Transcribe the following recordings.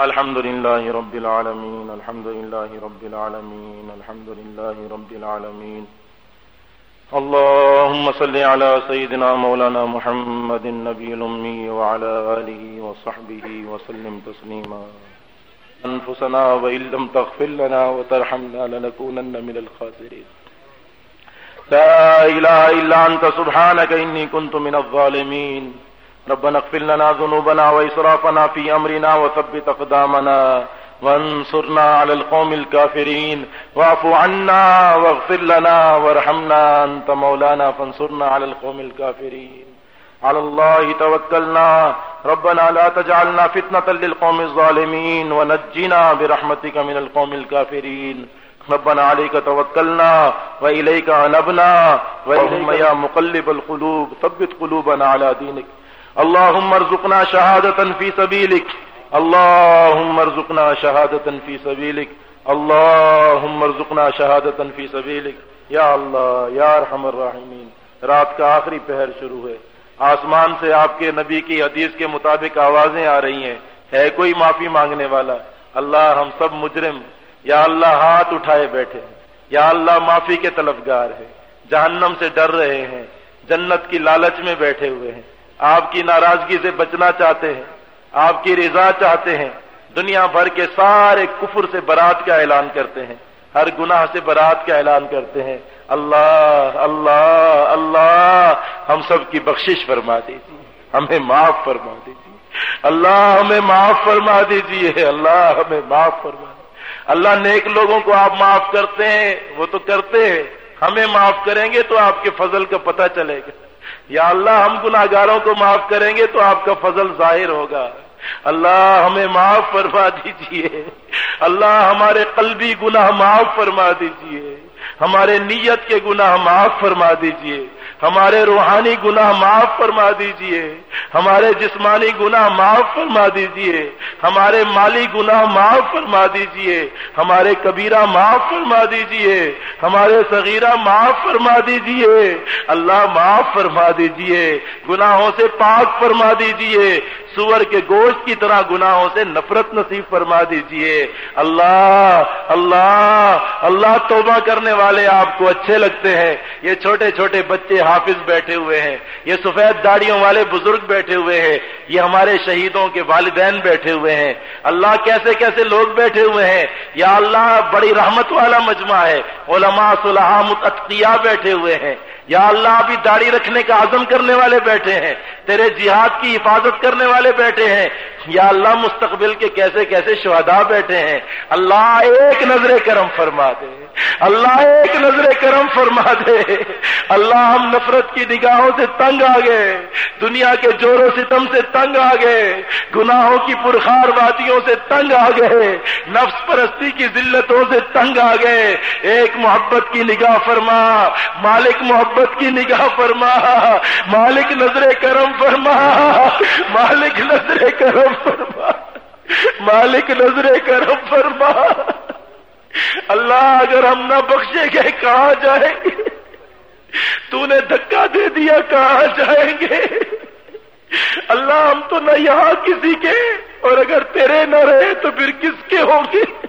الحمد لله رب العالمين، الحمد لله رب العالمين، الحمد لله رب العالمين. اللهم صل على سيدنا مولانا محمد النبي الأمي وعلى آله وصحبه وسلم تسليما. أنفسنا وإن لم تغفر لنا وترحمنا لنكونن من الخاسرين. لا إله إلا أنت، سبحانك إني كنت من الظالمين. ربنا اغفر لنا ذنوبنا وإسرافنا في أمرنا وثبت أقدامنا وانصرنا على القوم الكافرين واعفو عنا واغفر لنا وارحمنا أنت مولانا فانصرنا على القوم الكافرين. على الله توكلنا. ربنا لا تجعلنا فتنة للقوم الظالمين ونجنا برحمتك من القوم الكافرين. ربنا عليك توكلنا وإليك عنبنا وإليك يا مقلب القلوب ثبت قلوبنا على دينك. اللهم ارزقنا شهادة في سبيلك. اللهم ارزقنا شهادة في سبيلك. اللهم ارزقنا شهادة في سبيلك. یا اللہ یا ارحم الراحمین رات کا آخری پہر شروع ہے. آسمان سے آپ کے نبی کی حدیث کے مطابق آوازیں آ رہی ہیں. ہے کوئی معافی مانگنے والا؟ اللہ ہم سب مجرم. یا اللہ ہاتھ اٹھائے بیٹھے ہیں. یا اللہ معافی کے طلبگار ہے جہنم سے ڈر رہے ہیں. جنت کی لالچ میں بیٹھے ہوئے ہیں. آپ کی ناراضگی سے بچنا چاہتے ہیں، آپ کی رضا چاہتے ہیں، دنیا بھر کے سارے کفر سے برات کا اعلان کرتے ہیں، ہر گناہ سے برات کا اعلان کرتے ہیں۔ اللہ اللہ اللہ، ہم سب کی بخشش فرما دیجیے، ہمیں معاف فرما دیجیے۔ اللہ ہمیں معاف فرما دیجیے، اللہ ہمیں معاف فرما دیجیے۔ اللہ نیک لوگوں کو آپ معاف کرتے ہیں، وہ تو کرتے ہیں۔ ہمیں معاف کریں گے تو آپ کے فضل کا پتہ چلے گا۔ یا اللہ ہم گناگاروں کو معاف کریں گے تو آپ کا فضل ظاہر ہوگا۔ اللہ ہمیں معاف فرما دیجیے۔ اللہ ہمارے قلبی گناہ معاف فرما دیجیے۔ ہمارے نیت کے گناہ معاف فرما دیجیے۔ ہمارے روحانی گناہ معاف فرما دیجیے، ہمارے جسمانی گناہ معاف فرما دیجیے، ہمارے مالی گناہ معاف فرما دیجیے، ہمارے کبیرہ معاف فرما دیجیے، ہمارے صغیرہ معاف فرما دیجیے، اللہ معاف فرما دیجیے، گناہوں سے پاک فرما دیجیے، سور کے گوشت کی طرح گناہوں سے نفرت نصیب فرما دیجیے۔ اللہ اللہ اللہ توبہ کرنے والے آپ کو اچھے لگتے ہیں۔ یہ چھوٹے چھوٹے بچے حافظ بیٹھے ہوئے ہیں، یہ سفید داڑیوں والے بزرگ بیٹھے ہوئے ہیں، یہ ہمارے شہیدوں کے والدین بیٹھے ہوئے ہیں۔ اللہ کیسے کیسے لوگ بیٹھے ہوئے ہیں؟ یا اللہ، بڑی رحمت والا مجمع ہے۔ علماء صلاح متقیہ بیٹھے ہوئے ہیں۔ یا اللہ، ابھی داڑھی رکھنے کا عزم کرنے والے بیٹھے ہیں۔ تیرے جہاد کی حفاظت کرنے والے بیٹھے ہیں۔ یا اللہ مستقبل کے کیسے کیسے شہدا بیٹھے ہیں؟ اللہ ایک نظر کرم فرما دے۔ اللہ ایک نظر کرم فرما دے۔ اللہ ہم نفرت کی نگاہوں سے تنگ آ گئے۔ دنیا کے جور و ستم سے تنگ آ گئے۔ گناہوں کی پرخار وادیوں سے تنگ آ گئے۔ نفس پرستی کی ذلتوں سے تنگ آ گئے۔ ایک محبت کی نگاہ فرما۔ مالک محبت کی نگاہ فرما۔ مالک نظر کرم فرما۔ مالک نظر کرم فرما۔ مالک نظر کرم فرما۔ اللہ اگر ہم نہ بخشے گئے کہاں جائیں گے؟ تو نے دھکا دے دیا، کہاں جائیں گے؟ اللہ ہم تو نہ یہاں کسی کے، اور اگر تیرے نہ رہے تو پھر کس کے ہوں گے؟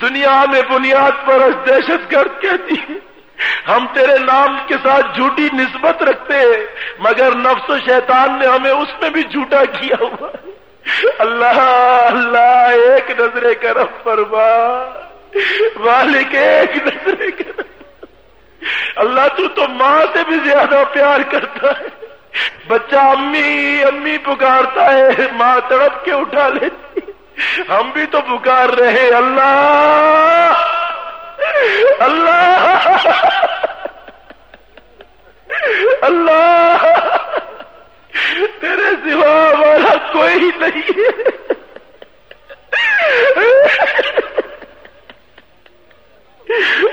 دنیا میں بنیاد پر دہشت گرد کہتی ہے۔ ہم تیرے نام کے ساتھ جھوٹی نسبت رکھتے ہیں، مگر نفس و شیطان نے ہمیں اس میں بھی جھوٹا کیا ہوا۔ اللہ اللہ، ایک نظر کرم فرما۔ مالک، ایک نظر کرم۔ اللہ، تو تو ماں سے بھی زیادہ پیار کرتا ہے۔ بچہ امی امی پکارتا ہے، ماں تڑپ کے اٹھا لیتی۔ ہم بھی تو پکار رہے اللہ۔ اللہ اللہ تیرے سوا والا کوئی نہیں ہے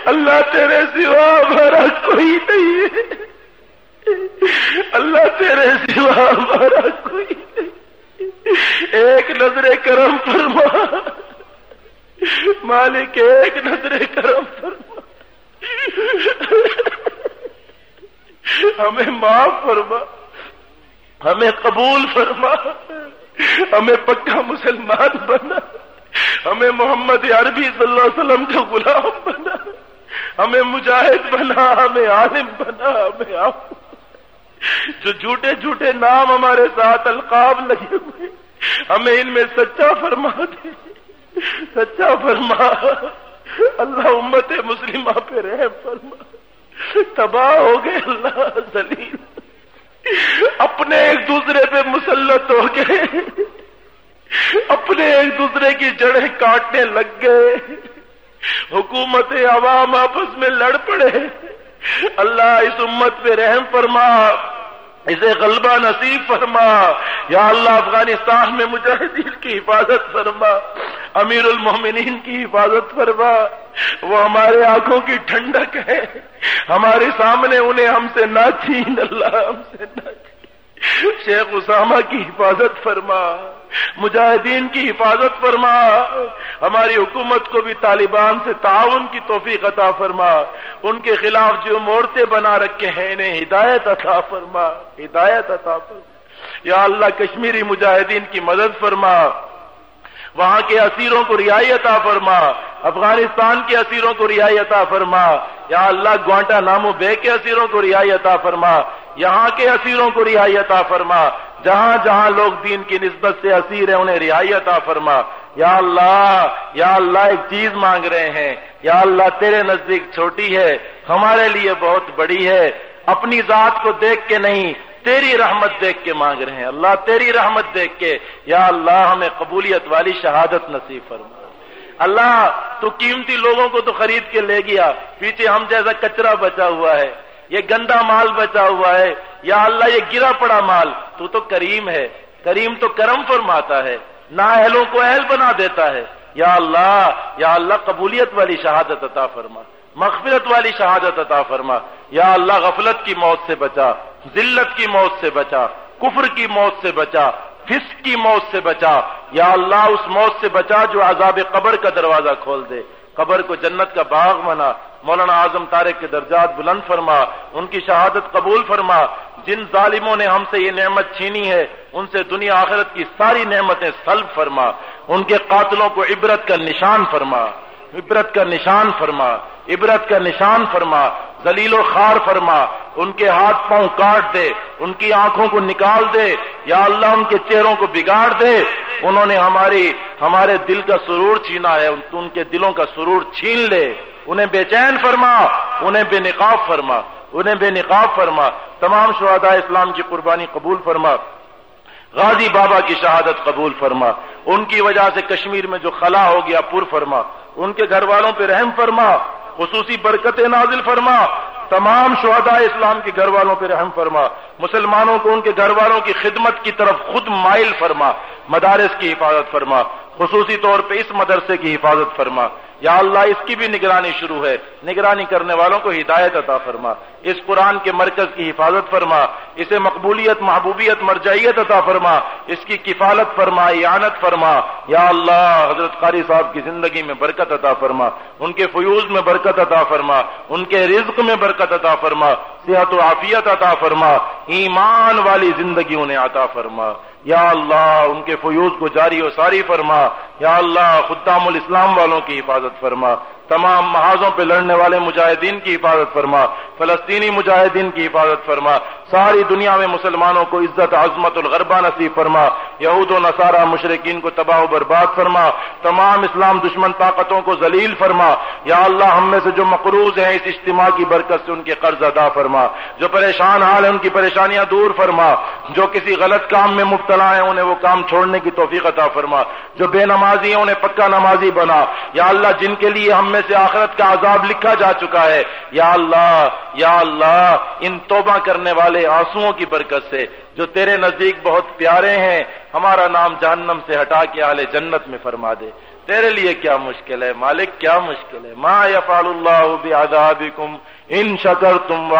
اللہ تیرے سوا ہمارا کوئی نہیں ہے اللہ تیرے سوا ہمارا کوئی نہیں۔ ایک نظر کرم فرما۔ مالک ایک نظر کرم فرما ہمیں معاف فرما، ہمیں قبول فرما، ہمیں پکا مسلمان بنا، ہمیں محمد عربی صلی اللہ علیہ وسلم کا غلام بنا، ہمیں مجاہد بنا، ہمیں عالم بنا، ہمیں آپ جو جھوٹے جھوٹے نام ہمارے ساتھ القاب لگے ہوئے، ہمیں ان میں سچا فرما دے، سچا فرما۔ اللہ امت مسلمہ پہ رحم فرما۔ تباہ ہو گئے اللہ سلیم اپنے ایک دوسرے پہ مسلط ہو گئے۔ اپنے ایک دوسرے کی جڑیں کاٹنے لگ گئے۔ حکومت عوام آپس میں لڑ پڑے۔ اللہ اس امت پہ رحم فرما، اسے غلبہ نصیب فرما۔ یا اللہ افغانستان میں مجاہدین کی حفاظت فرما۔ امیر المومنین کی حفاظت فرما۔ وہ ہمارے آنکھوں کی ٹھنڈک ہے۔ ہمارے سامنے انہیں ہم سے نہ چھین، اللہ ہم سے نہ چھین۔ شیخ اسامہ کی حفاظت فرما۔ مجاہدین کی حفاظت فرما۔ ہماری حکومت کو بھی طالبان سے تعاون کی توفیق عطا فرما۔ ان کے خلاف جو مورتے بنا رکھے ہیں، انہیں ہدایت عطا فرما۔ ہدایت عطا فرما۔ یا اللہ، کشمیری مجاہدین کی مدد فرما۔ وہاں کے اسیروں کو رہائی عطا فرما، افغانستان کے اسیروں کو رہائی عطا فرما، یا اللہ گوانٹا نامو بے کے اسیروں کو رہائی عطا فرما، یہاں کے اسیروں کو رہائی عطا فرما، جہاں جہاں لوگ دین کی نسبت سے اسیر ہیں انہیں رہائی عطا فرما۔ یا اللہ یا اللہ ایک چیز مانگ رہے ہیں، یا اللہ تیرے نزدیک چھوٹی ہے، ہمارے لیے بہت بڑی ہے، اپنی ذات کو دیکھ کے نہیں تیری رحمت دیکھ کے مانگ رہے ہیں۔ اللہ تیری رحمت دیکھ کے، یا اللہ ہمیں قبولیت والی شہادت نصیب فرما۔ اللہ، تو قیمتی لوگوں کو تو خرید کے لے گیا۔ پیچھے ہم جیسا کچرا بچا ہوا ہے، یہ گندا مال بچا ہوا ہے۔ یا اللہ، یہ گرا پڑا مال۔ تو تو کریم ہے۔ کریم تو کرم فرماتا ہے۔ نا اہلوں کو اہل بنا دیتا ہے۔ یا اللہ یا اللہ، قبولیت والی شہادت عطا فرما۔ مغفرت والی شہادت عطا فرما۔ یا اللہ، غفلت کی موت سے بچا۔ ذلت کی موت سے بچا، کفر کی موت سے بچا، فسق کی موت سے بچا۔ یا اللہ، اس موت سے بچا جو عذاب قبر کا دروازہ کھول دے۔ قبر کو جنت کا باغ بنا۔ مولانا اعظم طارق کے درجات بلند فرما، ان کی شہادت قبول فرما۔ جن ظالموں نے ہم سے یہ نعمت چھینی ہے، ان سے دنیا آخرت کی ساری نعمتیں سلب فرما۔ ان کے قاتلوں کو عبرت کا نشان فرما۔ عبرت کا نشان فرما۔ عبرت کا نشان فرما۔ زلیل و خار فرما، ان کے ہاتھ پاؤں کاٹ دے، ان کی آنکھوں کو نکال دے، یا اللہ ان کے چہروں کو بگاڑ دے۔ انہوں نے ہماری، ہمارے دل کا سرور چھینا ہے ان کے دلوں کا سرور چھین لے۔ انہیں بے چین فرما، انہیں بے نقاب فرما، انہیں بے نقاب فرما۔ تمام شہداء اسلام کی قربانی قبول فرما۔ غازی بابا کی شہادت قبول فرما۔ ان کی وجہ سے کشمیر میں جو خلا ہو گیا، پر فرما۔ ان کے گھر والوں پہ رحم فرما۔ خصوصی برکت نازل فرما، تمام شہداء اسلام کے گھر والوں پہ رحم فرما، مسلمانوں کو ان کے گھر والوں کی خدمت کی طرف خود مائل فرما، مدارس کی حفاظت فرما، خصوصی طور پہ اس مدرسے کی حفاظت فرما۔ یا اللہ، اس کی بھی نگرانی شروع ہے۔ نگرانی کرنے والوں کو ہدایت عطا فرما۔ اس قرآن کے مرکز کی حفاظت فرما۔ اسے مقبولیت، محبوبیت، مرجعیت عطا فرما۔ اس کی کفالت فرما، اعانت فرما۔ یا اللہ، حضرت قاری صاحب کی زندگی میں برکت عطا فرما۔ ان کے فیوز میں برکت عطا فرما۔ ان کے رزق میں برکت عطا فرما۔ صحت و عافیت عطا فرما۔ ایمان والی زندگی انہیں عطا فرما۔ یا اللہ، ان کے فیوز کو جاری و ساری فرما۔ یا اللہ، خدام الاسلام والوں کی حفاظت فرما۔ تمام محاذوں پہ لڑنے والے مجاہدین کی حفاظت فرما۔ فلسطینی مجاہدین کی حفاظت فرما۔ ساری دنیا میں مسلمانوں کو عزت، عظمت الغربہ نصیب فرما، یہود و نصارہ مشرقین کو تباہ و برباد فرما، تمام اسلام دشمن طاقتوں کو ذلیل فرما۔ یا اللہ، ہم میں سے جو مقروض ہیں اس اجتماع کی برکت سے ان کے قرض ادا فرما۔ جو پریشان حال ہیں ان کی پریشانیاں دور فرما۔ جو کسی غلط کام میں مبتلا ہیں انہیں وہ کام چھوڑنے کی توفیق عطا فرما۔ جو بے نمازی ہیں انہیں پکا نمازی بنا۔ یا اللہ، جن کے لیے ہم میں سے آخرت کا عذاب لکھا جا چکا ہے۔ یا اللہ یا اللہ، ان توبہ کرنے والے آنسوؤں کی برکت سے، جو تیرے نزدیک بہت پیارے ہیں، ہمارا نام جہنم سے ہٹا کے آلے جنت میں فرما دے۔ تیرے لیے کیا مشکل ہے؟ مالک، کیا مشکل ہے؟ ما یفعل اللہ بعذابکم ان شکر تم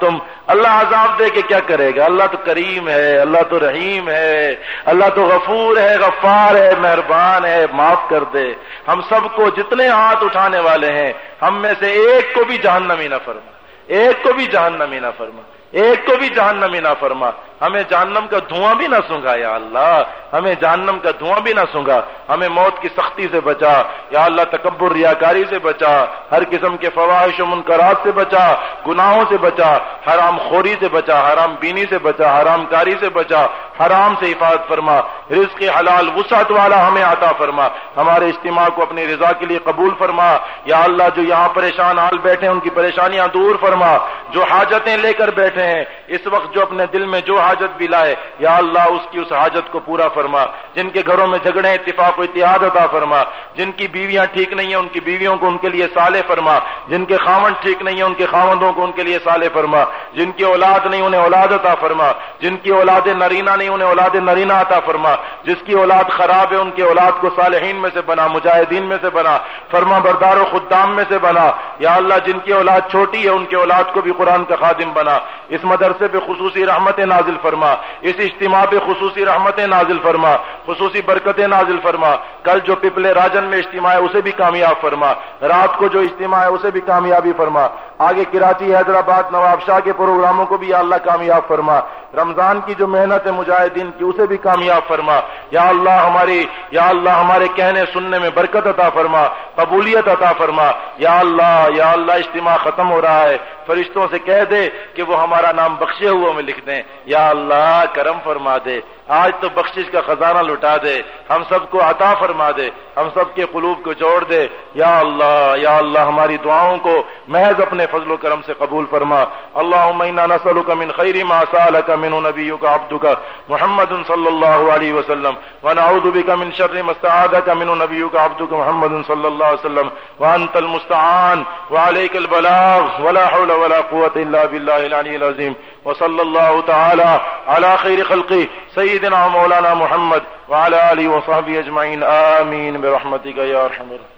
تم اللہ عذاب دے کے کیا کرے گا؟ اللہ تو کریم ہے، اللہ تو رحیم ہے، اللہ تو غفور ہے، غفار ہے، مہربان ہے، معاف کر دے۔ ہم سب کو جتنے ہاتھ اٹھانے والے ہیں، ہم میں سے ایک کو بھی جہنمی نہ فرما۔ ایک کو بھی جہنمی نہ فرما۔ ایک کو بھی جہنمی نہ فرما۔ ہمیں جہنم کا دھواں بھی نہ سنگا یا اللہ۔ ہمیں جہنم کا دھواں بھی نہ سنگا ہمیں موت کی سختی سے بچا۔ یا اللہ، تکبر، ریاکاری سے بچا۔ ہر قسم کے فواہش و منکرات سے بچا۔ گناہوں سے بچا۔ حرام خوری سے بچا۔ حرام بینی سے بچا۔ حرام کاری سے بچا۔ حرام سے حفاظت فرما۔ رزق حلال وسعت والا ہمیں عطا فرما۔ ہمارے اجتماع کو اپنی رضا کے لیے قبول فرما۔ یا اللہ جو یہاں پریشان حال بیٹھے ہیں، ان کی پریشانیاں دور فرما۔ جو حاجتیں لے کر بیٹھے ہیں، اس وقت جو اپنے دل میں جو حاجت بھی لائے، یا اللہ اس کی اس حاجت کو پورا فرما۔ جن کے گھروں میں جھگڑے، اتفاق و اتحاد عطا فرما۔ جن کی بیویاں ٹھیک نہیں ہیں، ان کی بیویوں کو ان کے لیے سالے فرما۔ جن کے خامن ٹھیک نہیں ہیں، ان کے خامندوں کو ان کے لیے سالے فرما۔ جن کی اولاد نہیں، انہیں اولاد عطا فرما۔ جن کی اولاد نرینا نہیں، انہیں اولاد نرینا عطا فرما۔ جس کی اولاد خراب ہے، ان کی اولاد کو صالحین میں سے بنا، مجاہدین میں سے بنا، فرما بردار و خدام میں سے بنا۔ یا اللہ، جن کی اولاد چھوٹی ہے، ان کی اولاد کو بھی قرآن کا خادم بنا۔ اس مدرسے پہ خصوصی رحمت نازل فرما۔ اس اجتماع پہ خصوصی رحمت نازل فرما۔ خصوصی برکت نازل فرما۔ کل جو پپلے راجن میں اجتماع ہے، اسے بھی کامیاب فرما۔ رات کو جو اجتماع ہے، اسے بھی کامیابی فرما۔ آگے کراچی، حیدرآباد، نواب شاہ کے پروگراموں کو بھی اللہ کامیاب فرما۔ رمضان کی جو محنت ہے، مجاہدین کی، اسے بھی کامیاب فرما۔ فرما، یا اللہ ہماری، یا اللہ ہمارے کہنے سننے میں برکت عطا فرما، قبولیت عطا فرما۔ یا اللہ یا اللہ، اجتماع ختم ہو رہا ہے۔ فرشتوں سے کہہ دے کہ وہ ہمارا نام بخشے ہوا میں لکھ دیں۔ یا اللہ، کرم فرما دے۔ آج تو بخشش کا خزانہ لٹا دے، ہم سب کو عطا فرما دے، ہم سب کے قلوب کو جوڑ دے۔ یا اللہ یا اللہ، ہماری دعاؤں کو محض اپنے فضل و کرم سے قبول فرما۔ اللہ عمینہ نسل من خیری ما کا من نبی کا عبد کا محمد صلی اللہ علیہ وسلم، ونعوذ بك من شر ما استعاذك من نبيك عبدك محمد صلى الله عليه وسلم، وانت المستعان وعليك البلاغ، ولا حول ولا قوة الا بالله العلي العظيم وصلى الله تعالى على خير خلقه سيدنا مولانا محمد وعلى آله وصحبه أجمعين. آمين. برحمتك يا أرحم الراحمين.